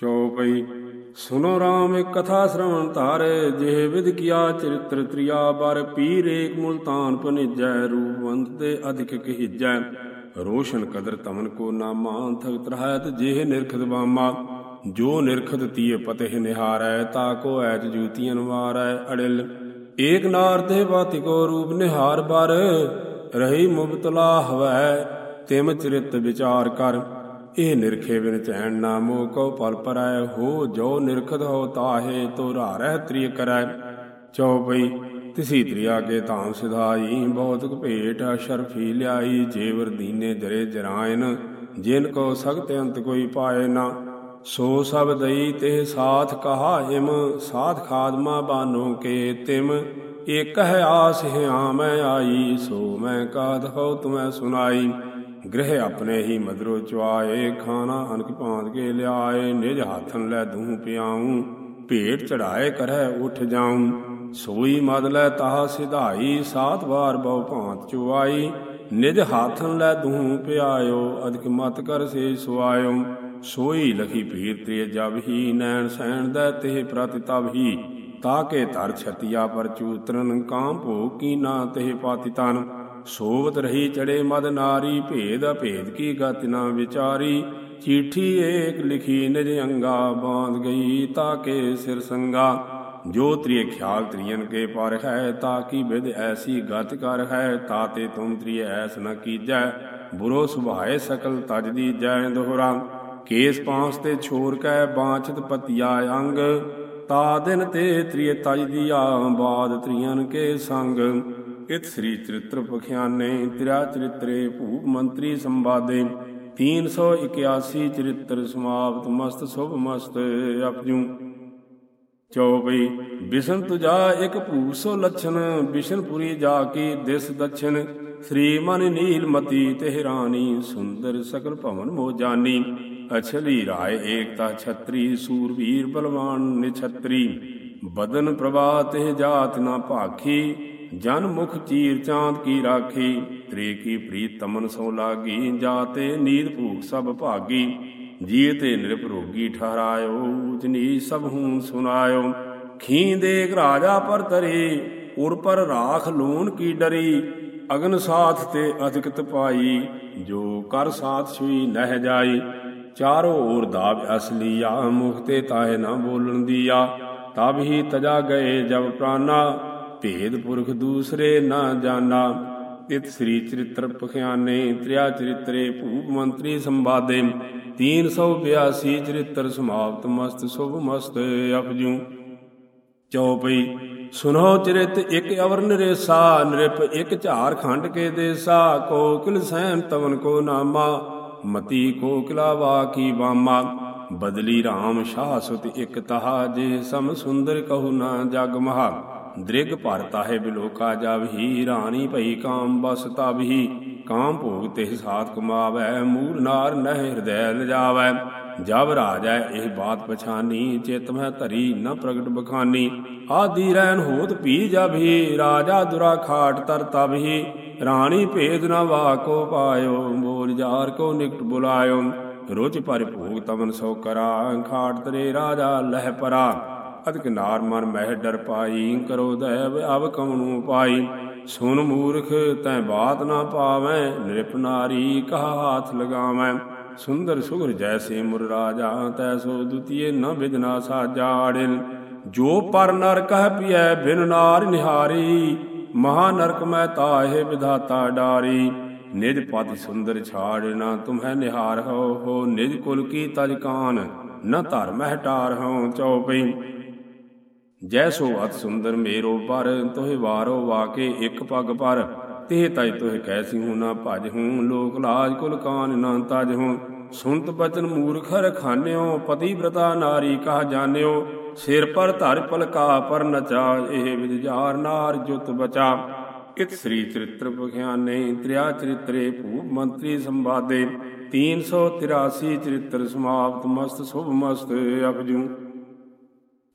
ਚੌਪਈ ਸੁਨੋ RAM ਇੱਕ ਕਥਾ ਸ਼੍ਰਵਣ ਧਾਰੇ, ਜਿਹ ਵਿਦ ਕੀਆ ਚਰਿਤ੍ਰ ਤ੍ਰਿਆ, ਬਰ ਪੀਰ ਏਕ ਮੁਲਤਾਨ ਪਨਿਜੈ ਰੂਪਵੰਤ ਤੇ ਅਧਿਕ ਕਹਿਜੈ। ਰੋਸ਼ਨ ਕਦਰ ਤਮਨ ਕੋ ਨਾਮਾ ਥਗਤ ਰਹਿਤ ਜਿਹ ਨਿਰਖਤ ਬਾਮਾ। ਜੋ ਨਿਰਖਤ ਤੀਏ ਪਤਿ ਨਿਹਾਰੈ, ਤਾ ਕੋ ਐਤ ਜੂਤੀਆਂ ਵਾਰੈ ਅੜਿਲ। ਏਕ ਨਾਰ ਤੇ ਬਾਤੀ ਕੋ ਰੂਪ ਨਿਹਾਰ ਬਰ, ਰਹੀ ਮੁਬਤਲਾ ਹਵੈ, ਤਿਮ ਚਰਿਤ ਵਿਚਾਰ ਕਰ। ਇਹ ਨਿਰਖੇ ਬਿਨ ਚੈਨ ਨਾਮੋ ਕਉ ਪਲ ਪਰੈ ਹੋ ਜੋ ਨਿਰਖਤ ਹੋ ਤਾਹੇ ਤੋ ਰਹਿ ਤ੍ਰਿਯ ਕਰੈ। ਚਉਪਈ ਤਿਸੀ ਤ੍ਰਿਆ ਕੇ ਧਾਮ ਸਿਧਾਈ ਬਹੁਤਕ ਭੇਟ ਸ਼ਰਫੀ ਲਿਆਈ ਜੇਵਰ ਦੀਨੇ ਜਰੇ ਜਰਾਇਨ, ਜਿਨ ਕੋ ਸਖਤ ਅੰਤ ਕੋਈ ਪਾਏ ਨਾ। ਸੋ ਸਭ ਦਈ ਤੇ ਸਾਥ ਕਹਾ ਹਿਮ, ਸਾਥ ਖਾਦਮਾ ਬਾਨੋ ਕੇ ਤਿਮ। ਇਕ ਹੈ ਆਸ ਹਿਆ ਮੈਂ ਆਈ, ਸੋ ਮੈਂ ਕਾਦ ਹੋ ਤੁਮੈ ਸੁਨਾਈ ਗ੍ਰਹਿ ਆਪਣੇ ਹੀ ਮਦਰੋ ਚੁਆਏ, ਖਾਣਾ ਅਨਕ ਭਾਂਤ ਕੇ ਲਿਆਏ, ਨਿਜ ਹੱਥਨ ਲੈ ਦੂਹ ਪਿਆਉ, ਭੇਟ ਚੜਾਏ ਕਰੈ ਉਠ ਜਾਉ। ਸੋਈ ਮਦ ਲੈ ਤਾਹ ਸਿਧਾਈ, ਸਾਤ ਵਾਰ ਬਹੁ ਭਾਂਤ ਚੁਆਈ, ਨਿਜ ਹਾਥਨ ਲੈ ਦੂਹ ਪਿਆਇਓ ਅਧਿਕ ਮਤ ਕਰ ਸੇ ਸੁਆਇਓ। ਸੋਈ ਲਖੀ ਭੀਰ ਤ੍ਰਿය ਜਬ ਹੀ ਨੈਣ ਸੈਣ ਦਾ ਤੇ ਪ੍ਰਤਿ ਤਬ ਹੀ। ਤਾਕੇ ਧਰ ਛਤਿਆ ਪਰ ਚੂਤਰਨ ਕਾਮ ਭੋਗ ਕੀ ਨਾ ਤੇ ਪਾਤੀ ਤਨ। ਸੋਵਤ ਰਹੀ ਚੜੇ ਮਦ ਨਾਰੀ, ਭੇਦ ਅਭੇਦ ਕੀ ਗਤ ਨਾ ਵਿਚਾਰੀ। ਚੀਠੀ ਏਕ ਲਿਖੀ ਨਿਜ ਅੰਗਾ ਬਾਂਧ ਗਈ ਤਾਕੇ ਸਿਰ ਸੰਗਾ। ਜੋ ਤ੍ਰਿਯ ਖਿਆਲ ਤ੍ਰਿਯਨ ਕੇ ਪਰ ਹੈ ਤਾ ਕੀ ਵਿਦ ਐਸੀ ਗਤ ਕਰ ਹੈ। ਤਾਤੇ ਤੁਮ ਤ੍ਰਿਯ ਐਸ ਨ ਕੀਜੈ, ਬੁਰੋ ਸੁਭਾਏ ਸਕਲ ਤਜ ਦੀ ਜੈ ਦੋਹਰਾ। ਕੇਸ ਪਾਂਸ ਤੇ ਛੋਰ ਕੈ, ਬਾਂਛਤ ਪਤਿਆ ਅੰਗ। ਤਾ ਦਿਨ ਤੇ ਤ੍ਰਿਯ ਤਜ ਦੀਆ ਬਾਦ ਤ੍ਰਿਯਨ ਕੇ ਸੰਗ। ਇਤ ਸ੍ਰੀ ਚਰਿਤ੍ਰ ਪਖਿਆਨੇ, ਤ੍ਰਿਆ ਚਰਿਤਰੇ ਭੂਪ ਮੰਤਰੀ ਸੰਵਾਦੇ। 381 ਚਰਿਤ੍ਰ ਸਮਾਪਤ, ਮਸਤ ਸੁਭ ਮਸਤ ਅਪਜੂ। ਚੌਪਈ ਬਿਸ਼ਨ ਤੁਜਾ ਇਕ ਭੂਪ ਸੋ ਲਛਨ ਬਿਸ਼ਨਪੁਰੀ ਜਾ ਕੇ ਦਿਸ ਦਛਨ। ਸ੍ਰੀ ਮਨ ਨੀਲ ਮਤੀ ਤੇ ਸੁੰਦਰ ਸਕਲ ਭਵਨ ਮੋਜਾਨੀ ਅਛਲੀ ਰਾਏ ਏਕਤਾ ਛਤਰੀ, ਸੂਰਵੀਰ ਬਲਵਾਨ ਨਿਛਤਰੀ। ਬਦਨ ਪ੍ਰਭਾ ਤੇ ਜਾਤ ਨਾ ਭਾਖੀ, ਜਨ ਮੁਖ ਚੀਰ ਚਾਂਦ ਕੀ ਰਾਖੀ। ਤ੍ਰੇ ਕੀ ਪ੍ਰੀਤ ਤਮਨ ਸੋ ਲਾਗੀ ਜਾਤੇ ਨੀਰ ਭੂਖ ਸਭ ਭਾਗੀ। ਜੀ ਤੇ ਨਿਰਪ ਰੋਗੀ ਠਹਰਾਇਓ ਉਚਨੀ ਸਭ ਹੂੰ ਸੁਨਾਇਓ। ਖੀ ਦੇਖ ਰਾਜਾ ਪਰ ਤਰੇ, ਉਰ ਪਰ ਰਾਖ ਲੋਨ ਕੀ ਡਰੀ। ਅਗਨ ਸਾਥ ਤੇ ਅਧਿਕਤ ਪਾਈ, ਜੋ ਕਰ ਸਾਥ ਸੁਈ ਨਹਿ ਜਾਈ। ਚਾਰੋ ਓਰ ਦਾਬ ਅਸਲੀਆ ਮੁਖ ਤੇ ਤਾਏ ਨਾ ਬੋਲਣ ਦੀਆ। ਤਬ ਹੀ ਤਜਾ ਗਏ ਜਬ ਪ੍ਰਾਨਾ, ਭੇਦ ਪੁਰਖ ਦੂਸਰੇ ਨਾ ਜਾਣਾ ਤਿਤ ਸ੍ਰੀ ਚਰਿਤ੍ਰ ਪਖਿਆਨੇ, ਤ੍ਰਿਆ ਚਰਿਤਰੇ ਭੂਪ ਮੰਤਰੀ ਸੰਵਾਦੇ। 382 ਚਰਿਤ੍ਰ ਸਮਾਪਤ ਮਸਤ, ਸੁਭ ਮਸਤ ਅਪਜੂ। ਚੌਪਈ ਸੁਨੋ ਚਰਿਤ ਇਕ ਅਵਰ ਨਰੇਸਾ, ਨ੍ਰਿਪ ਇਕ ਝਾਰ ਖੰਡ ਕੇ ਦੇਸਾ। ਕੋਕਿਲ ਸਹਿਮ ਤਵਨ ਕੋ ਨਾਮਾ। ਮਤੀ ਕੋਕਿਲਾ ਵਾ ਕੀ ਬਾਮਾ? ਬਦਲੀ RAM ਸ਼ਾਹ ਸੁਤ ਇਕ ਤਹਾ, ਜੇ ਸਮ ਸੁੰਦਰ ਕਹੂ ਨਾ ਜਗ ਮਹਾ। ਦ੍ਰਿਗ ਭਰ ਤਾਹੇ ਬਿਲੋਕਾ ਜਬਹੀ ਰਾਣੀ ਭਈ ਕਾਮ ਬਸ ਤਬਹੀ ਕਾਮ ਭੋਗ ਤੇ ਸਾਥ ਕਮਾਵੈ, ਮੂਲ ਨਾਰ ਨਹਿ ਹਿਰਦੈ ਲਜਾਵੈ। ਜਬ ਰਾਜੈ ਇਹ ਬਾਤ ਪਛਾਨੀ, ਚਿਤ ਮਹਿ ਧਰੀ ਨ ਪ੍ਰਗਟ ਬਖਾਨੀ। ਆਦੀ ਰਹਿਨ ਹੋਤ ਪੀ ਜਬਹੀ ਰਾਜਾ ਦੁਰਾ ਖਾਟ ਤਰ ਤਬਹੀ ਰਾਣੀ ਭੇਦ ਨ ਵਾ ਪਾਇਓ ਬੋਲ ਜਾਰ ਕੋ ਨਿਕਟ ਬੁਲਾਇਓ। ਰੋਜ ਪਰ ਭੋਗ ਤਮਨ ਸੋ ਕਰਾ, ਖਾਟ ਤਰੇ ਰਾਜਾ ਲਹਿ ਪਰਾ। ਅਦਕ ਨਾਰ ਮਨ ਮਹਿ ਡਰ ਪਾਈ, ਕਰੋ ਦਇਵ ਅਵ ਕਮਨੂ ਪਾਈ। ਸੁਨ ਮੂਰਖ, ਤੈ ਬਾਤ ਨਾ ਪਾਵੈ, ਨਿਰਪ ਨਾਰੀ ਕਹਾ ਹਾਥ ਲਗਾਵੈ। ਸੁੰਦਰ ਸੁਗਰ ਜੈਸੇ ਮੁਰ ਰਾਜਾ ਤੈਸੋ ਦੁਤੀਏ ਨ ਵਿਦਨਾ ਸਾਜਾੜਿਲ ਜੋ ਪਰ ਨਰ ਕਹਿ ਪਿਐ, ਬਿਨ ਨਾਰ ਨਿਹਾਰੀ। ਮਹਾ ਨਰਕ ਮੈਂ ਤਾਹੇ ਵਿਧਾਤਾ ਡਾਰੀ। ਨਿਜ ਪਤਿ ਸੁੰਦਰ ਛਾੜ ਨਾ ਤੁਮਹਿ ਨਿਹਾਰ ਹੋ ਹੋ। ਨਿਜ ਕੁਲ ਕੀ ਤਜ ਕਾਨ, ਨ ਧਰਮ ਹਟਾਰ ਹੋ ਚਉਪਈ। ਜੈਸੋ ਅਤ ਸੁੰਦਰ ਮੇਰੋ ਪਰ, ਤੋਹਿ ਵਾਰੋ ਵਾਕੇ ਇੱਕ ਪਗ ਪਰ। ਤੇ ਤਜ ਤੋਹਿ ਕੈਸੀ ਹੂੰ ਨਾ ਭਜ ਹੂੰ, ਲੋਕ ਲਾਜ ਕੁਲ ਕਾਨ ਨਾ ਤਜ ਹੂੰ। ਸੁਨਤ ਬਚਨ ਮੂਰਖ ਰਖਾਨਿਓ ਪਤੀ ਬ੍ਰਤਾ ਨਾਰੀ ਕਹ ਜਾਣਿਓ। ਸਿਰ ਪਰ ਧਰ ਪਲਕਾ, ਪਰ ਨਚਾ ਇਹ ਵਿਦਜਾਰ ਨਾਰ ਜੁਤ ਬਚਾ। ਇਤ ਸ੍ਰੀ ਚਰਿਤ੍ਰ ਬਖਿਆਨੇ ਤ੍ਰਿਆ ਚਰਿਤਰੇ ਭੂਪ ਮੰਤਰੀ ਸੰਵਾਦੇ। 383 ਚਰਿਤ੍ਰ ਸਮਾਪਤ, ਮਸਤ, ਸੁਭ ਮਸਤ ਅਪਜੂ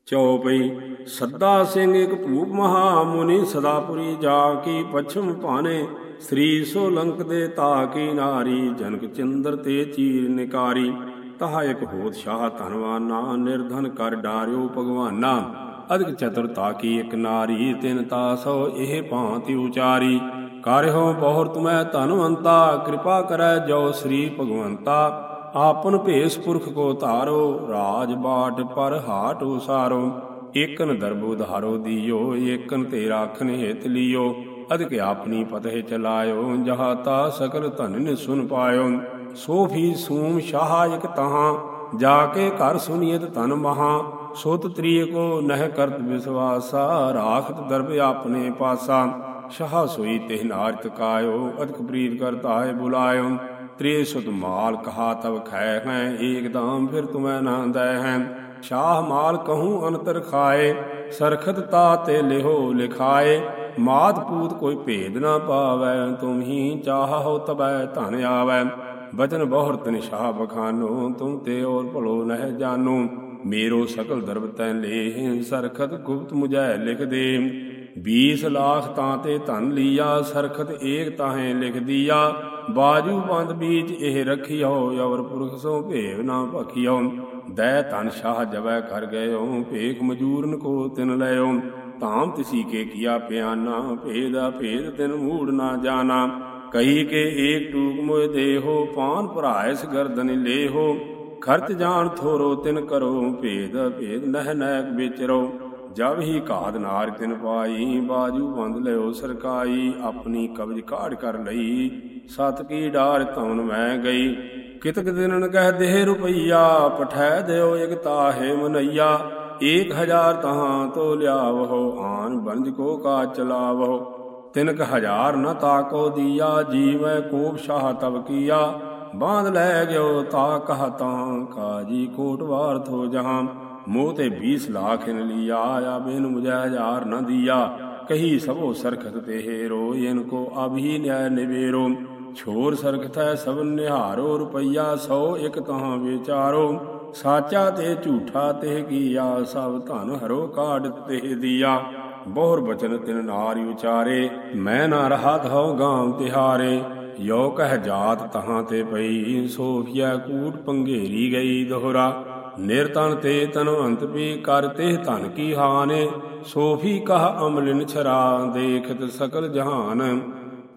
ਚੌਪਈ ਸੱਦਾ ਸਿੰਘ ਇੱਕ ਭੂਪ ਮਹਾ ਮੁਨੀ ਸਦਾਪੁਰੀ ਜਾ ਕੀ ਪਛਮ ਭਾਨੇ। ਸ੍ਰੀ ਸੋਲੰਕ ਦੇ ਤਾ ਕੀ ਨਾਰੀ, ਜਨਕ ਚੰਦਰ ਤੇ ਚੀਰ ਨਿਕਾਰੀ। ਤਹਾ ਇਕ ਹੋਤ ਸ਼ਾਹ ਧਨਵਾਨਾ, ਨਿਰਧਨ ਕਰ ਡਾਰਿਓ ਭਗਵਾਨਾ। ਅਧਿਕ ਚਤੁਰਤਾ ਕੀ ਇਕ ਨਾਰੀ, ਤਿਨ ਤਾਸੋ ਇਹ ਭਾਂਤੀ ਉਚਾਰੀ। ਕਰਿਓ ਬਹੁਰ ਤੁਮੈ ਧਨਵੰਤਾ, ਕਿਰਪਾ ਕਰੈ ਜੋ ਸ੍ਰੀ ਭਗਵੰਤਾ। ਆਪਨ ਭੇਸ ਪੁਰਖ ਕੋ ਧਾਰੋ, ਰਾਜ ਬਾਟ ਪਰ ਹਾਟ ਉਸਾਰੋ। ਏਕਨ ਦਰਬ ਉਧਾਰੋ ਦੀਓ, ਏਕਨ ਤੇ ਰਾਖਨ ਹਿਤ ਲਿਓ। ਅਧਿਕ ਆਪਣੀ ਪਤਹਿ ਚਲਾਇਓ, ਜਹਾ ਤਾ ਸਕਲ ਧਨ ਸੁਨ ਪਾਇਓ। ਸੋ ਵੀ ਸੂਮ ਸ਼ਾਹ ਇਕ ਤਹਾਂ, ਜਾ ਕੇ ਘਰ ਸੁਨੀਤ ਤਨ ਮਹਾ। ਸੋਤ ਤ੍ਰੀਏ ਕੋ ਨਹਿ ਕਰਤ ਵਿਸਵਾਸਾ, ਰਾਖਤ ਦਰਬ ਆਪਣੇ ਪਾਸਾ। ਸ਼ਾਹ ਸੋਈ ਤੇ ਨਾਰਤ ਕਾਇਓ ਅਦਕ ਪ੍ਰੀਤ ਕਰਤਾ ਹੈ ਬੁਲਾਇਓ। ਤ੍ਰੇ ਸੁਤ ਮਾਲ ਕਹਾ ਤਬ ਖੈ ਹੈ ਏਕਦਮ ਫਿਰ ਤੁਮੈ ਨਾ ਦੈ ਹੈ। ਸ਼ਾਹ ਮਾਲ ਕਹੂੰ ਅੰਤਰ ਖਾਏ, ਸਰਖਤ ਤਾ ਤੇ ਲਿਹੋ ਲਿਖਾਏ। ਮਾਤ ਪੂਤ ਕੋਈ ਭੇਦ ਨਾ ਪਾਵੈ, ਤੁਮ ਹੀ ਚਾਹੋ ਤਬੈ ਧਨ ਆਵੈ। ਬਚਨ ਬਹੁਰ ਤਨ ਸ਼ਾਹ ਬਖਾਨੋ, ਤੁਮ ਤੇ ਔਰ ਭਲੋ ਨਹਿ ਜਾਨੋ। ਮੇਰੋ ਸਕਲ ਦਰਬ ਤੈ ਲੇ ਸਰਖਤ ਗੁਪਤ ਮੁਝੈ ਲਿਖ ਦੇ। 20 ਲੱਖ ਤਾਂ ਤੇ ਧਨ ਲੀਆ, ਸਰਖਤ ਏਕ ਤਾਹੇ ਲਿਖ ਦੀਆ। ਬਾਜੂ ਬੰਦ ਬੀਚ ਇਹ ਰਖਿਓ, ਅਵਰ ਪੁਰਖ ਸੋ ਭੇਵ ਨਾ ਭਖਿਓ। ਦੈ ਧਨ ਸ਼ਾਹ ਜਵੈ ਕਰ ਗਇਓ, ਭੇਖ ਮਜੂਰਨ ਕੋ ਤਿਨ ਲਿਓ ਧਾਮ ਤਿਸੀ ਕੇ ਕੀਆ ਪਿਆਨਾ, ਭੇਦਾ ਭੇਦ ਤਿਨ ਮੂੜ ਨਾ ਜਾਣਾ ਕਹੀ ਕੇ ਏਕ ਟੂਕ ਮੋਇ ਦੇਹੋ, ਪਾਨ ਭਰਾਇਸ ਗਰਦਨ ਲੇਹੋ। ਖਰਚ ਜਾਣ ਥੋਰੋ ਤਿਨ ਕਰੋ, ਭੇਦ ਭੇਦ ਨਹਿ ਨੈਕ ਵਿਚਰੋ। ਜਬ ਹੀ ਘਾਦ ਨਾਰ ਤਿਨ ਪਾਈ, ਬਾਜੂ ਬੰਦ ਲਿਓ ਸਰਕਾਈ, ਆਪਣੀ ਕਬਜ ਕਾੜ ਕਰ ਲਈ। ਸਤ ਕੀ ਡਾਰ ਧੌਣ ਮੈਂ ਗਈ, ਕਿਤਕ ਦਿਨਨ ਕਹਿ ਦੇਹ ਰੁਪਈਆ, ਪਠੈ ਦਿਓ ਇਕ ਤਾਹੇ ਮਨਈਆ। ਏਕ ਹਜ਼ਾਰ ਤਹਾਂ ਤੋ ਲਿਆਵਹੋ, ਆਨ ਬੰਜ ਕੋ ਕਾ ਚਲਾਵਹੋ ਤਿਨਕ ਹਜ਼ਾਰ ਨ ਤਾਕੋ ਦੀਆ, ਜੀਵੈ ਕੋਪ ਸ਼ਾਹ ਤਬ ਕੀਆ। ਬਾਂਧ ਲੈ ਗਿਓ ਤਾ ਕਹ ਤਾਂ, ਕਾਜੀ ਕੋਟ ਵਾਰ ਥੋ ਜਹਾਂ। ਮੋਹ ਤੇ 20 ਲੱਖ ਇਨ ਲਿਆ ਆ ਬਿਨ ਮੁਝੇ ਹਜ਼ਾਰ ਨ ਦਿਆ। ਕਹੀ ਸਭੋ ਸਰਖਤ ਤੇ ਹੇਰੋ ਇਨ ਕੋ ਅਭੀ ਨਿਆਇ ਨਿਵੇਰੋ। ਛੋਰ ਸਰਖਤ ਹੈ ਸਭ ਨਿਹਾਰੋ, ਰੁਪਈਆ 100 ਇਕ ਤਹਾਂ ਵਿਚਾਰੋ। ਸਾਚਾ ਤੇ ਝੂਠਾ ਤੇ ਕੀਆ, ਸਭ ਧਨ ਹਰੋ ਕਾਢ ਤੇ ਦੀਆ। ਬਹੁਰ ਬਚਨ ਤਿਨ ਨਾਰੀ ਉਚਾਰੇ, ਮੈਂ ਨਾ ਰਹਾ ਧਉ ਗਾਮ ਤਿਹਾਰੇ। ਯੋ ਕਹਿ ਜਾਤ ਤਹਾਂ ਤੇ ਪਈ ਸੋਫੀਆ ਕੂਟ ਪੰਘੇਰੀ ਗਈ ਦੋਹਰਾ। ਨਿਰਤਨ ਤੇ ਤਨਵੰਤ ਪੀ ਕਰ ਤੇ ਧਨ ਕੀ ਹਾਨੇ ਸੋਫੀ ਕਹ ਅਮਲਿਨ ਛਰਾ, ਦੇਖਤ ਸਕਲ ਜਹਾਨ।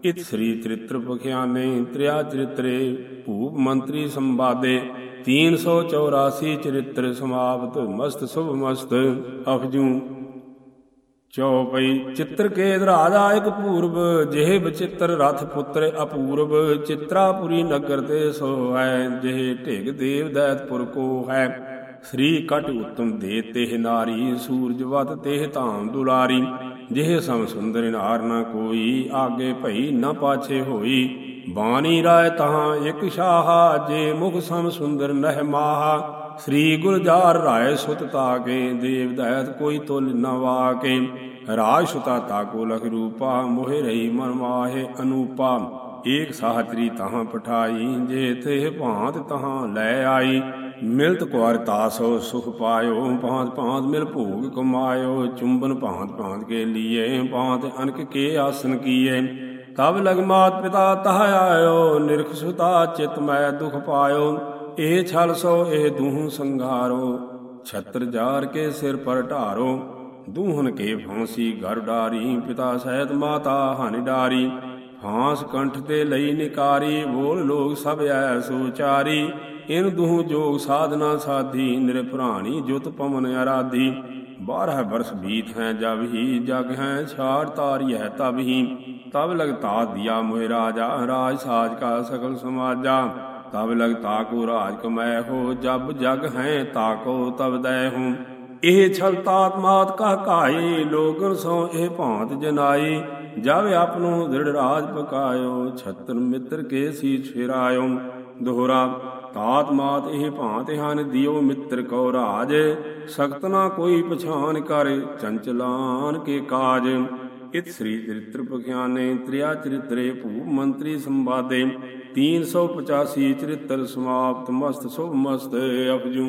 ਇਤ ਸ੍ਰੀ ਤ੍ਰਿਤ੍ਰ ਪਖਿਆਨੇ, ਤ੍ਰਿਆ ਚਰਿਤਰੇ, ਭੂਪ ਮੰਤਰੀ ਸੰਵਾਦੇ 384 ਚਰਿਤ੍ਰ ਸਮਾਪਤ, ਮਸਤ ਸੁਭ ਮਸਤ ਅਫਜੂ ਚੌਪਈ ਚਿੱਤਰ ਕੇ ਧਰਾਦਾ ਪੂਰਬ, ਜਿਹੇ ਬਚਿੱਤਰ ਰਥ ਪੁੱਤਰ ਅਪੂਰਬ, ਚਿਤਰਾਪੁਰੀ ਨਗਰ ਤੇ ਸੋ ਹੈ, ਜਿਹੇ ਢਿਗ ਦੇਵ ਦੈਤਪੁਰ ਕੋ ਹੈ। ਸ੍ਰੀ ਕਟ ਉਤਮ ਦੇ ਤੇ ਨਾਰੀ, ਸੂਰਜ ਵਤ ਤੇ ਧਾਮ ਦੁਲਾਰੀ, ਜਿਹੇ ਸਮ ਸੁੰਦਰ ਨਾਰ ਨਾ ਕੋਈ, ਆਗੇ ਭਈ ਨਾ ਪਾਛੇ ਹੋਈ। ਬਾਣੀ ਰਾਏ ਤਹਾਂ ਇਕ ਸ਼ਾਹ, ਜੇ ਮੁਖ ਸਮ ਸੁੰਦਰ ਨਹਿ ਮਾਹਾ। ਸ੍ਰੀ ਗੁਰਜਾਰ ਰਾਏ ਸੁਤ ਤਾਕੇ ਦੇਵ ਦਇਤ ਕੋਈ ਤੁਲ ਨ ਵਾਕੇ ਰਾਜ ਸੁਤਾ ਤਾਕੋ ਲਖ ਰੂਪਾ, ਮੋਹਿ ਰਹੀ ਮਨ ਮਾਹੇ ਅਨੂਪਾ। ਏਕ ਸਾਹਤਰੀ ਤਹਾਂ ਪਠਾਈ, ਜੇ ਤੇ ਭਾਂਤ ਤਹਾਂ ਲੈ ਆਈ। ਮਿਲਤ ਕੁਾਰ ਤਾਸੋ ਸੁਖ ਪਾਇਓ, ਭਾਂਤ ਭਾਂਤ ਮਿਲ ਭੋਗ ਕਮਾਇਓ। ਚੁੰਬਨ ਭਾਂਤ ਭਾਂਤ ਕੇ ਲੀਏ, ਭਾਂਤ ਅਨਕ ਕੇ ਆਸਨ ਕੀਏ। ਤਬ ਲਗ ਮਾਤ ਪਿਤਾ ਤਹ ਆਇਓ, ਨਿਰਖ ਸੁਤਾ ਚਿਤ ਮੈਂ ਦੁਖ ਪਾਇਓ। ਇਹ ਛਲ ਸੋ ਇਹ ਦੂਹ ਸੰਘਾਰੋ, ਛਤਰ ਜਾਰ ਕੇ ਸਿਰ ਪਰ ਢਾਰੋ, ਦੂਹਨ ਕੇ ਫਾਂਸੀ ਘਰ ਡਾਰੀ, ਪਿਤਾ ਸਹਿਤ ਮਾਤਾ ਹਨਿ ਡਾਰੀ, ਫਾਂਸ ਕੰਠ ਤੇ ਲਈ ਨਿਕਾਰੀ, ਬੋਲ ਲੋਗ ਸਭ ਐ ਸੋਚਾਰੀ, ਇਨ ਦੂਹ ਜੋਗ ਸਾਧਨਾ ਸਾਧੀ ਨਿਰਭਰਾਣੀ ਜੁਤ ਪਵਨ ਅਰਾਧੀ 12 ਬਰਸ ਬੀਤ ਹੈ ਜਬ ਹੀ, ਜਗ ਹੈ ਛਾੜ ਹੈ ਤਬ ਹੀ, ਤਬ ਲਗਤਾ ਦਿਆ ਮੋਹਿ ਰਾਜਾ, ਰਾਜ ਸਾਜ ਕਾ ਸਕਲ ਸਮਾਜਾ। ਤਬ ਲਗ ਤਾਕੋ ਰਾਜ ਕਮੈ ਹੋ, ਜਬ ਜਗ ਹੈ ਤਾਕੋ ਤਬ ਦੈ ਹੂੰ। ਇਹ ਛਲ ਤਾਤਮਾਤ ਕਹ ਕਾਈ ਲੋਗਨ ਸੋ ਇਹ ਭਾਂਤ ਜਨਾਈ ਜਬ ਆਪਨੋ ਦ੍ਰਿੜ ਰਾਜ ਪਕਾਇਓ, ਛਤਰ ਮਿੱਤਰ ਕੇ ਸੀ ਛਿਰਾਇਓ ਦੋਹਰਾ ਤਾਤ ਮਾਤ ਇਹ ਭਾਂਤ ਹਨ, ਦਿਓ ਮਿੱਤਰ ਕੋ ਰਾਜ। ਸਖਤ ਨਾ ਕੋਈ ਪਛਾਨ ਕਰ, ਚੰਚਲਾਨ ਕੇ ਕਾਜ। ਇਤ ਸ੍ਰੀ ਚਰਿਤ੍ਰ ਪ੍ਰਖਿਆਨੇ ਤ੍ਰਿਆ ਚਰਿਤਰੇ ਭੂਪ ਮੰਤਰੀ ਸੰਵਾਦੇ 385 ਚਰਿਤ੍ਰ ਸਮਾਪਤ, ਮਸਤ ਸੁਭ ਮਸਤ ਅਪਜੂ